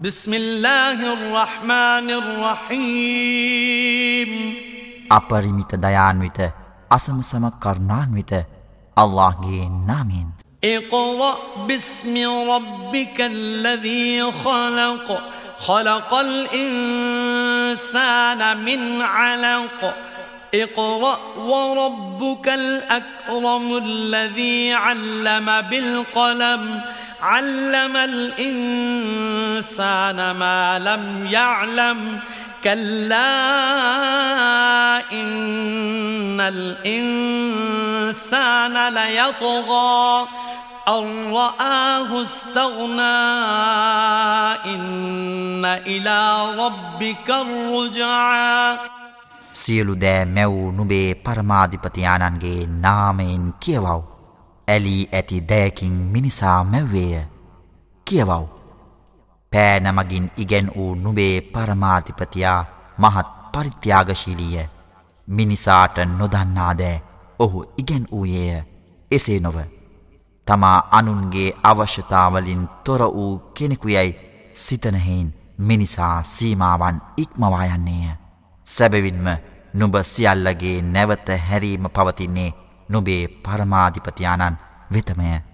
بسم الله الرحمن الرحيم أبرميت ديان ويت أسم سمك كرنان ويت الله نامين اقرأ باسم ربك الذي خلق خلق الإنسان من علق اقرأ وربك الأكرم الذي علم بالقلم علم الإنسان ما لم يعلم كلا إن الإنسان ليطغى أن رآه استغنى إن إلى ربك الرجعى සියලු දෑ මැව් නුබේ පරමාධිපතියාණන්ගේ නාමයෙන් කියවව්. ඇලී ඇති දෑකින් මිනිසා මැව්වේය. කියවව්. පෑනමගින් ඉගැන් වූ නුබේ පරමාධිපතියා මහත් පරිත්‍යාගශීලීය. මිනිසාට නොදන්නාදෑ ඔහු ඉගැන් වූයේය. එසේ නොව. තමා අනුන්ගේ අවශ්‍යතාවලින් තොර වූ කෙනෙකුයැයි සිතනහෙයින් මිනිසා සීමාවන් ඉක්මවායන්නේය. සැබවින්ම නුඹ සියල්ලගේ නැවත හැරීම පවතින්නේ නුබේ පරමාධිපතියානන් වෙතමය.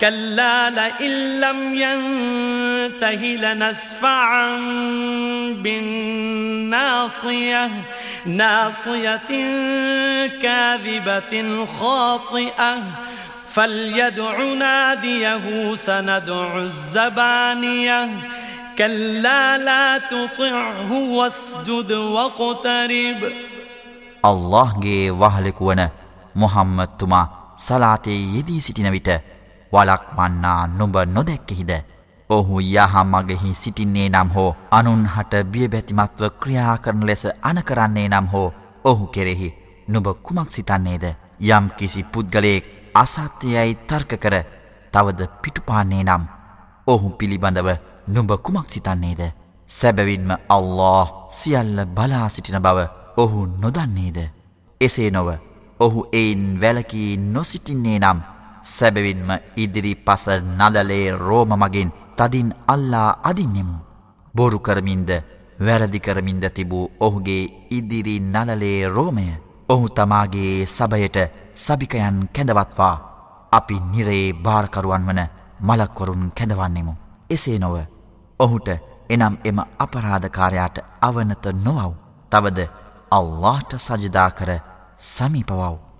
كلا لئن لم ينته لنسفعا بالناصية ناصية كاذبة خاطئة. فليدع ناديه سندع الزبانية. كلا لا تطعه واسجد واقترب. الله جي වහලෙකු ونه محمد تما صلاتي يدي ستنا විට වලක් වන්නා නුඹ නොදැක්කෙහිද. ඔහු යහමගෙහි සිටින්නේ නම් හෝ අනුන් හට බියබැතිමත්ව ක්‍රියා කරන ලෙස අනකරන්නේ නම් හෝ ඔහු කෙරෙහි නුබ කුමක් සිතන්නේද? යම් කිසි පුද්ගලයෙක් අසත්‍යයයි තර්ක කර තවද පිටුපාන්නේ නම් ඔහු පිළිබඳව නුඹ කුමක් සිතන්නේද? සැබවින්ම අල්له සියල්ල බලා සිටින බව ඔහු නොදන්නේද? එසේ නොව ඔහු එයින් වැලකී නොසිටින්නේ නම් සැබවින්ම ඉදිරි පස නදලේ රෝම මගින් තදින් අල්ලා අදින්නෙමු. බොරු කරමින්ද වැරදිකරමින්ද තිබූ ඔහුගේ ඉදිරි නලලේ රෝමය ඔහු තමාගේ සබයට සභිකයන් කැඳවත්වා. අපි නිරේ භාරකරුවන් වන මලක්වරුන් කැඳවන්නෙමු. එසේ නොව ඔහුට එනම් එම අපරාධකාරයාට අවනත නොවව්. තවද අල්لهට සජදා කර සමිපවව්